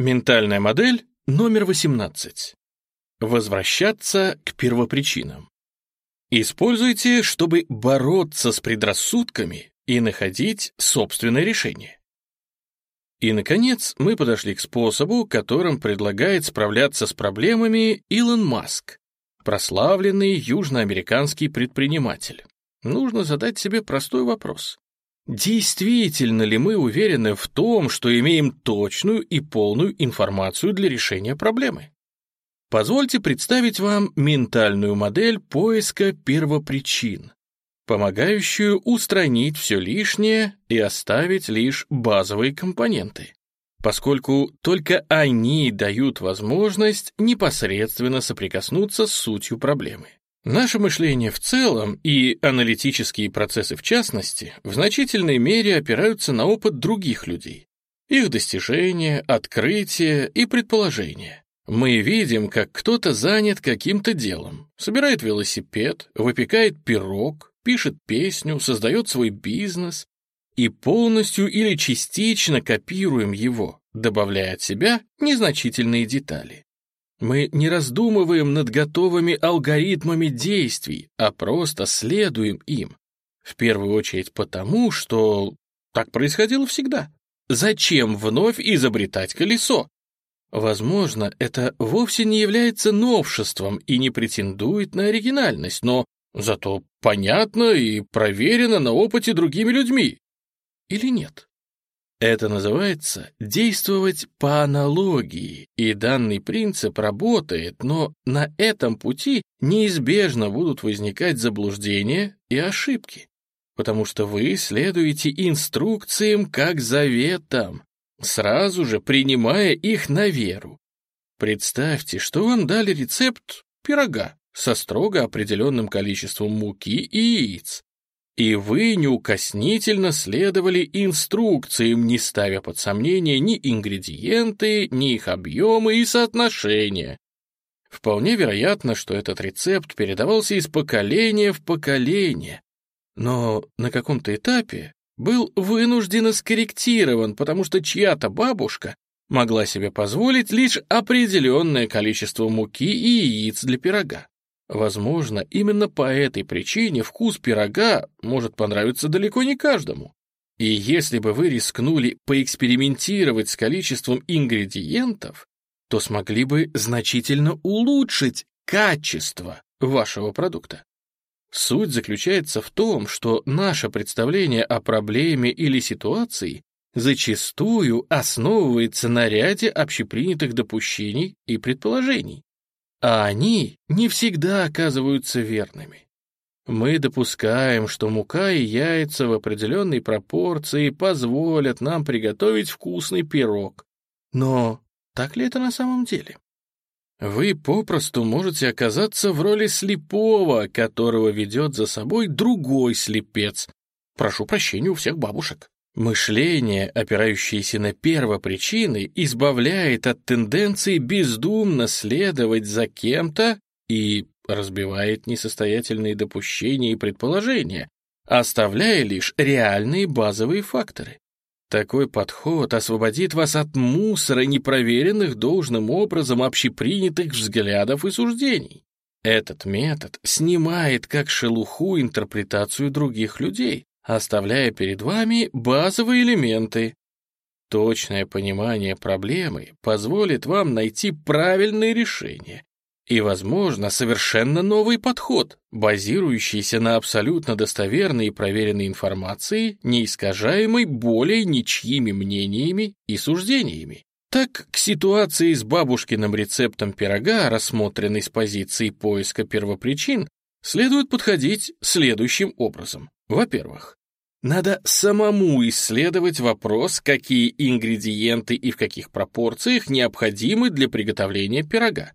Ментальная модель номер 18. Возвращаться к первопричинам. Используйте, чтобы бороться с предрассудками и находить собственное решение. И, наконец, мы подошли к способу, которым предлагает справляться с проблемами Илон Маск, прославленный южноамериканский предприниматель. Нужно задать себе простой вопрос. Действительно ли мы уверены в том, что имеем точную и полную информацию для решения проблемы? Позвольте представить вам ментальную модель поиска первопричин, помогающую устранить все лишнее и оставить лишь базовые компоненты, поскольку только они дают возможность непосредственно соприкоснуться с сутью проблемы. Наше мышление в целом и аналитические процессы в частности в значительной мере опираются на опыт других людей, их достижения, открытия и предположения. Мы видим, как кто-то занят каким-то делом, собирает велосипед, выпекает пирог, пишет песню, создает свой бизнес и полностью или частично копируем его, добавляя от себя незначительные детали. Мы не раздумываем над готовыми алгоритмами действий, а просто следуем им. В первую очередь потому, что так происходило всегда. Зачем вновь изобретать колесо? Возможно, это вовсе не является новшеством и не претендует на оригинальность, но зато понятно и проверено на опыте другими людьми. Или нет? Это называется действовать по аналогии, и данный принцип работает, но на этом пути неизбежно будут возникать заблуждения и ошибки, потому что вы следуете инструкциям как заветам, сразу же принимая их на веру. Представьте, что вам дали рецепт пирога со строго определенным количеством муки и яиц, и вы неукоснительно следовали инструкциям, не ставя под сомнение ни ингредиенты, ни их объемы и соотношения. Вполне вероятно, что этот рецепт передавался из поколения в поколение, но на каком-то этапе был вынужденно скорректирован, потому что чья-то бабушка могла себе позволить лишь определенное количество муки и яиц для пирога. Возможно, именно по этой причине вкус пирога может понравиться далеко не каждому. И если бы вы рискнули поэкспериментировать с количеством ингредиентов, то смогли бы значительно улучшить качество вашего продукта. Суть заключается в том, что наше представление о проблеме или ситуации зачастую основывается на ряде общепринятых допущений и предположений, а они не всегда оказываются верными. Мы допускаем, что мука и яйца в определенной пропорции позволят нам приготовить вкусный пирог. Но так ли это на самом деле? Вы попросту можете оказаться в роли слепого, которого ведет за собой другой слепец. Прошу прощения у всех бабушек. Мышление, опирающееся на первопричины, избавляет от тенденции бездумно следовать за кем-то и разбивает несостоятельные допущения и предположения, оставляя лишь реальные базовые факторы. Такой подход освободит вас от мусора, непроверенных должным образом общепринятых взглядов и суждений. Этот метод снимает как шелуху интерпретацию других людей, оставляя перед вами базовые элементы. Точное понимание проблемы позволит вам найти правильное решение, и, возможно, совершенно новый подход, базирующийся на абсолютно достоверной и проверенной информации, не искажаемой более ничьими мнениями и суждениями. Так, к ситуации с бабушкиным рецептом пирога, рассмотренной с позиции поиска первопричин, следует подходить следующим образом. Во-первых, надо самому исследовать вопрос, какие ингредиенты и в каких пропорциях необходимы для приготовления пирога.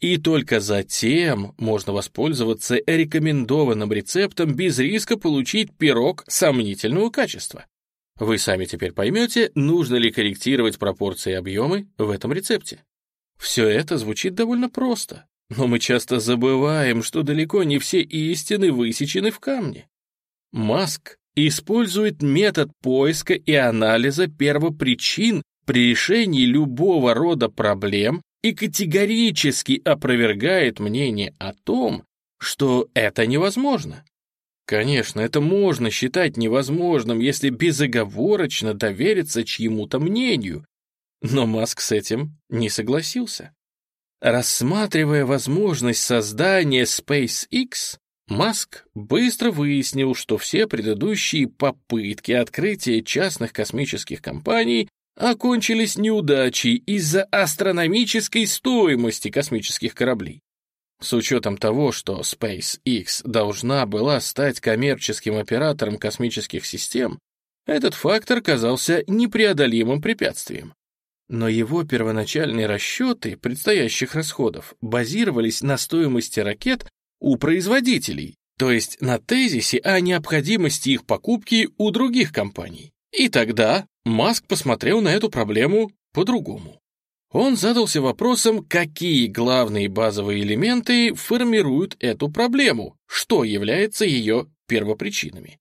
И только затем можно воспользоваться рекомендованным рецептом без риска получить пирог сомнительного качества. Вы сами теперь поймете, нужно ли корректировать пропорции и объемы в этом рецепте. Все это звучит довольно просто, но мы часто забываем, что далеко не все истины высечены в камне. Маск использует метод поиска и анализа первопричин при решении любого рода проблем и категорически опровергает мнение о том, что это невозможно. Конечно, это можно считать невозможным, если безоговорочно довериться чьему-то мнению, но Маск с этим не согласился. Рассматривая возможность создания SpaceX, Маск быстро выяснил, что все предыдущие попытки открытия частных космических компаний окончились неудачей из-за астрономической стоимости космических кораблей. С учетом того, что SpaceX должна была стать коммерческим оператором космических систем, этот фактор казался непреодолимым препятствием. Но его первоначальные расчеты предстоящих расходов базировались на стоимости ракет у производителей, то есть на тезисе о необходимости их покупки у других компаний. И тогда Маск посмотрел на эту проблему по-другому. Он задался вопросом, какие главные базовые элементы формируют эту проблему, что является ее первопричинами.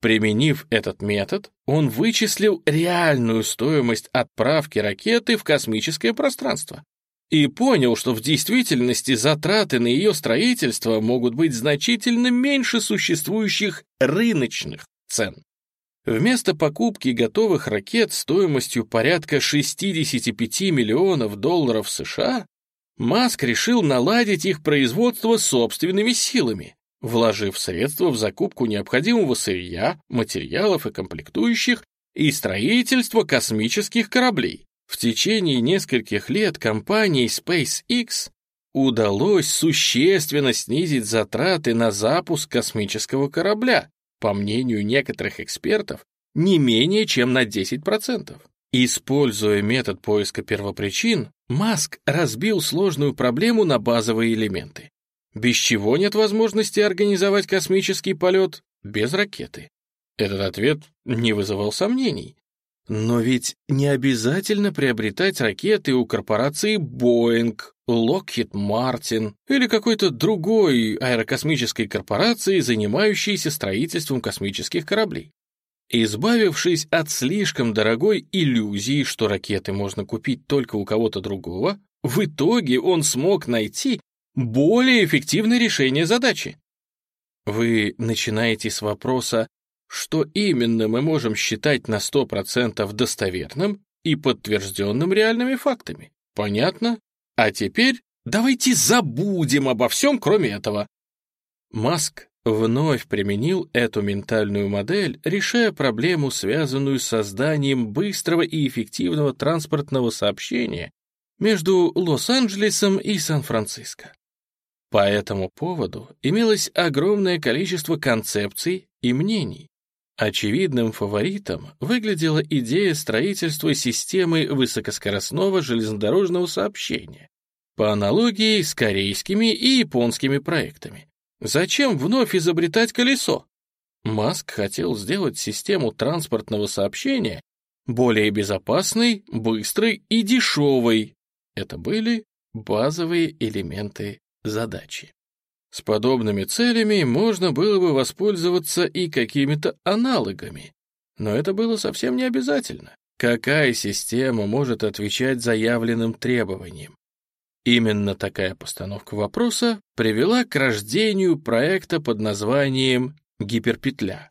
Применив этот метод, он вычислил реальную стоимость отправки ракеты в космическое пространство и понял, что в действительности затраты на ее строительство могут быть значительно меньше существующих рыночных цен. Вместо покупки готовых ракет стоимостью порядка 65 миллионов долларов США, Маск решил наладить их производство собственными силами, вложив средства в закупку необходимого сырья, материалов и комплектующих и строительство космических кораблей. В течение нескольких лет компании SpaceX удалось существенно снизить затраты на запуск космического корабля, по мнению некоторых экспертов, не менее чем на 10%. Используя метод поиска первопричин, Маск разбил сложную проблему на базовые элементы. Без чего нет возможности организовать космический полет без ракеты? Этот ответ не вызывал сомнений. Но ведь не обязательно приобретать ракеты у корпорации Boeing, Lockheed Martin или какой-то другой аэрокосмической корпорации, занимающейся строительством космических кораблей. Избавившись от слишком дорогой иллюзии, что ракеты можно купить только у кого-то другого, в итоге он смог найти более эффективное решение задачи. Вы начинаете с вопроса, что именно мы можем считать на 100% достоверным и подтвержденным реальными фактами. Понятно? А теперь давайте забудем обо всем, кроме этого. Маск вновь применил эту ментальную модель, решая проблему, связанную с созданием быстрого и эффективного транспортного сообщения между Лос-Анджелесом и Сан-Франциско. По этому поводу имелось огромное количество концепций и мнений. Очевидным фаворитом выглядела идея строительства системы высокоскоростного железнодорожного сообщения, по аналогии с корейскими и японскими проектами. Зачем вновь изобретать колесо? Маск хотел сделать систему транспортного сообщения более безопасной, быстрой и дешевой. Это были базовые элементы задачи. С подобными целями можно было бы воспользоваться и какими-то аналогами, но это было совсем не обязательно. Какая система может отвечать заявленным требованиям? Именно такая постановка вопроса привела к рождению проекта под названием «Гиперпетля».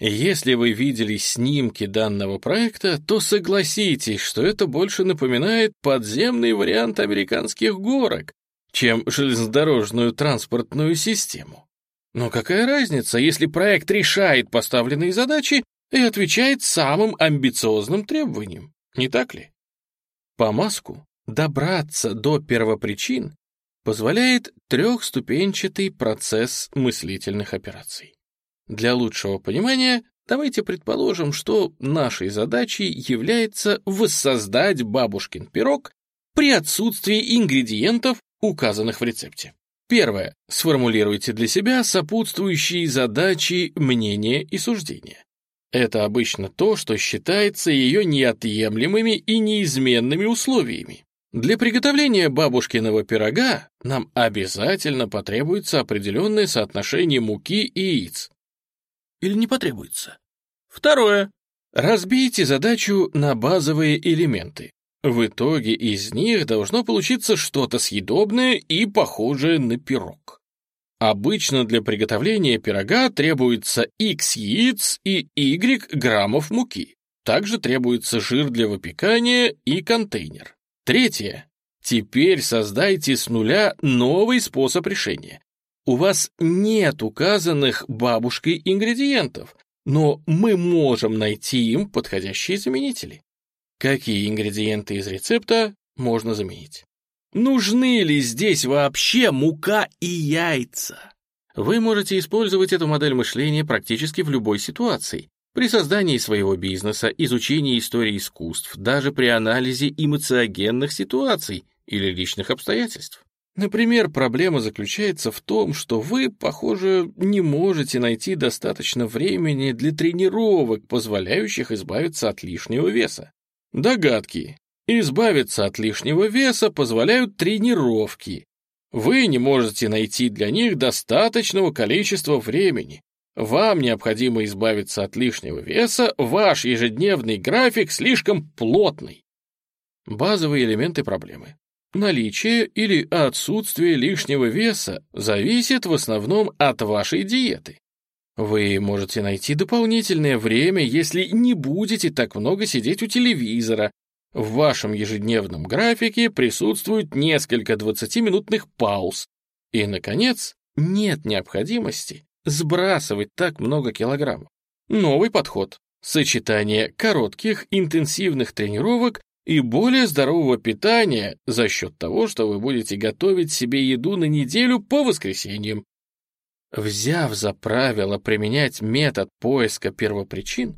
Если вы видели снимки данного проекта, то согласитесь, что это больше напоминает подземный вариант американских горок, чем железнодорожную транспортную систему. Но какая разница, если проект решает поставленные задачи и отвечает самым амбициозным требованиям, не так ли? По маску добраться до первопричин позволяет трехступенчатый процесс мыслительных операций. Для лучшего понимания давайте предположим, что нашей задачей является воссоздать бабушкин пирог при отсутствии ингредиентов указанных в рецепте. Первое. Сформулируйте для себя сопутствующие задачи, мнения и суждения. Это обычно то, что считается ее неотъемлемыми и неизменными условиями. Для приготовления бабушкиного пирога нам обязательно потребуется определенное соотношение муки и яиц. Или не потребуется? Второе. Разбейте задачу на базовые элементы. В итоге из них должно получиться что-то съедобное и похожее на пирог. Обычно для приготовления пирога требуется X яиц и Y граммов муки. Также требуется жир для выпекания и контейнер. Третье. Теперь создайте с нуля новый способ решения. У вас нет указанных бабушкой ингредиентов, но мы можем найти им подходящие заменители. Какие ингредиенты из рецепта можно заменить? Нужны ли здесь вообще мука и яйца? Вы можете использовать эту модель мышления практически в любой ситуации. При создании своего бизнеса, изучении истории искусств, даже при анализе эмоциогенных ситуаций или личных обстоятельств. Например, проблема заключается в том, что вы, похоже, не можете найти достаточно времени для тренировок, позволяющих избавиться от лишнего веса. Догадки. Избавиться от лишнего веса позволяют тренировки. Вы не можете найти для них достаточного количества времени. Вам необходимо избавиться от лишнего веса, ваш ежедневный график слишком плотный. Базовые элементы проблемы. Наличие или отсутствие лишнего веса зависит в основном от вашей диеты. Вы можете найти дополнительное время, если не будете так много сидеть у телевизора. В вашем ежедневном графике присутствует несколько 20-минутных пауз. И, наконец, нет необходимости сбрасывать так много килограммов. Новый подход. Сочетание коротких интенсивных тренировок и более здорового питания за счет того, что вы будете готовить себе еду на неделю по воскресеньям. Взяв за правило применять метод поиска первопричин,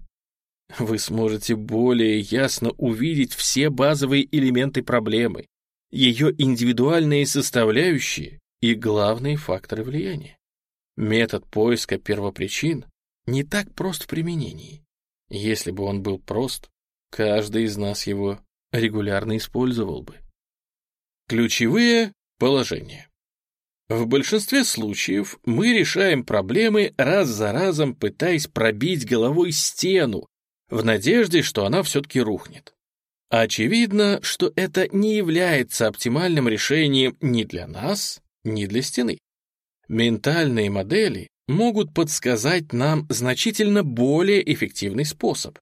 вы сможете более ясно увидеть все базовые элементы проблемы, ее индивидуальные составляющие и главные факторы влияния. Метод поиска первопричин не так прост в применении. Если бы он был прост, каждый из нас его регулярно использовал бы. Ключевые положения. В большинстве случаев мы решаем проблемы раз за разом, пытаясь пробить головой стену, в надежде, что она все-таки рухнет. Очевидно, что это не является оптимальным решением ни для нас, ни для стены. Ментальные модели могут подсказать нам значительно более эффективный способ,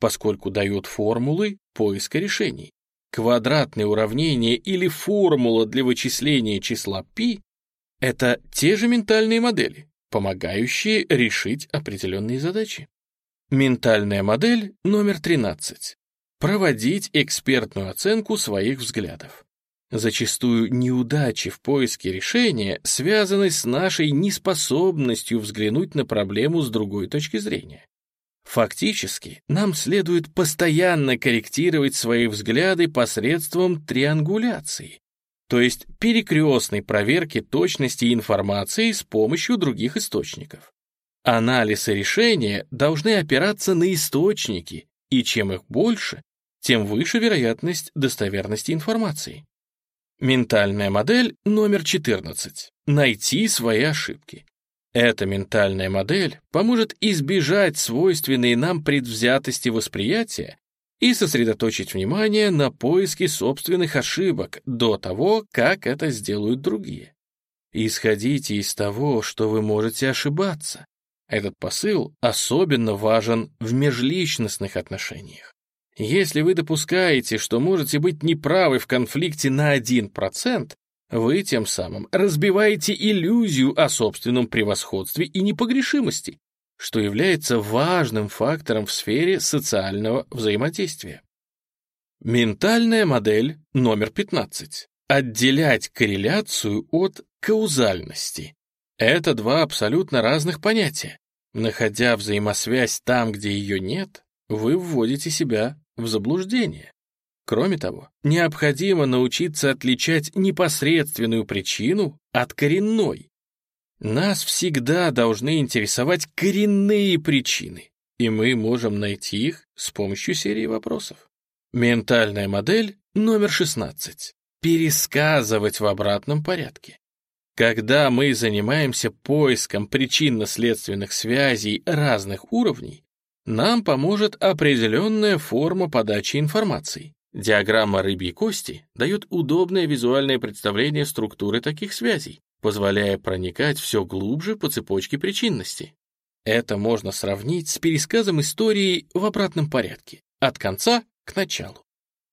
поскольку дают формулы поиска решений. Квадратные уравнения или формула для вычисления числа π — это те же ментальные модели, помогающие решить определенные задачи. Ментальная модель номер 13. Проводить экспертную оценку своих взглядов. Зачастую неудачи в поиске решения связаны с нашей неспособностью взглянуть на проблему с другой точки зрения. Фактически, нам следует постоянно корректировать свои взгляды посредством триангуляции, то есть перекрестной проверки точности информации с помощью других источников. Анализ и решения должны опираться на источники, и чем их больше, тем выше вероятность достоверности информации. Ментальная модель номер 14. Найти свои ошибки. Эта ментальная модель поможет избежать свойственной нам предвзятости восприятия и сосредоточить внимание на поиске собственных ошибок до того, как это сделают другие. Исходите из того, что вы можете ошибаться. Этот посыл особенно важен в межличностных отношениях. Если вы допускаете, что можете быть неправы в конфликте на 1%, вы тем самым разбиваете иллюзию о собственном превосходстве и непогрешимости, что является важным фактором в сфере социального взаимодействия. Ментальная модель номер 15. Отделять корреляцию от каузальности. Это два абсолютно разных понятия. Находя взаимосвязь там, где ее нет, вы вводите себя в заблуждение. Кроме того, необходимо научиться отличать непосредственную причину от коренной. Нас всегда должны интересовать коренные причины, и мы можем найти их с помощью серии вопросов. Ментальная модель номер 16. Пересказывать в обратном порядке. Когда мы занимаемся поиском причинно-следственных связей разных уровней, нам поможет определенная форма подачи информации. Диаграмма рыбьей кости дает удобное визуальное представление структуры таких связей, позволяя проникать все глубже по цепочке причинности. Это можно сравнить с пересказом истории в обратном порядке, от конца к началу.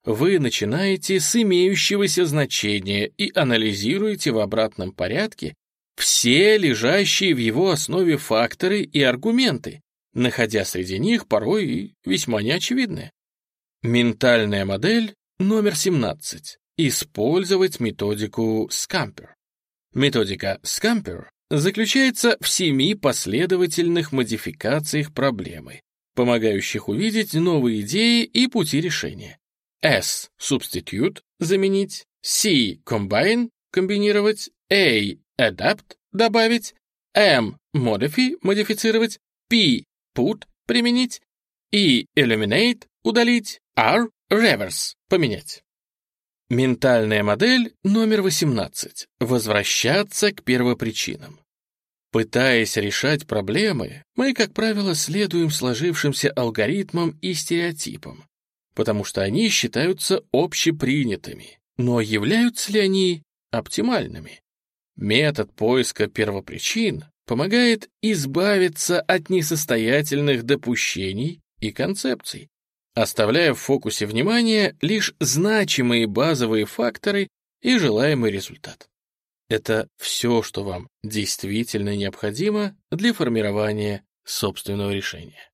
Вы начинаете с имеющегося значения и анализируете в обратном порядке все лежащие в его основе факторы и аргументы, находя среди них порой весьма неочевидные. Ментальная модель номер 17. Использовать методику Scamper. Методика Scamper заключается в семи последовательных модификациях проблемы, помогающих увидеть новые идеи и пути решения. S — substitute — заменить, C — combine — комбинировать, A — adapt — добавить, M — modify — модифицировать, P — put — применить, E — eliminate — удалить, R — reverse — поменять. Ментальная модель номер 18. Возвращаться к первопричинам. Пытаясь решать проблемы, мы, как правило, следуем сложившимся алгоритмам и стереотипам, потому что они считаются общепринятыми. Но являются ли они оптимальными? Метод поиска первопричин помогает избавиться от несостоятельных допущений и концепций, оставляя в фокусе внимания лишь значимые базовые факторы и желаемый результат. Это все, что вам действительно необходимо для формирования собственного решения.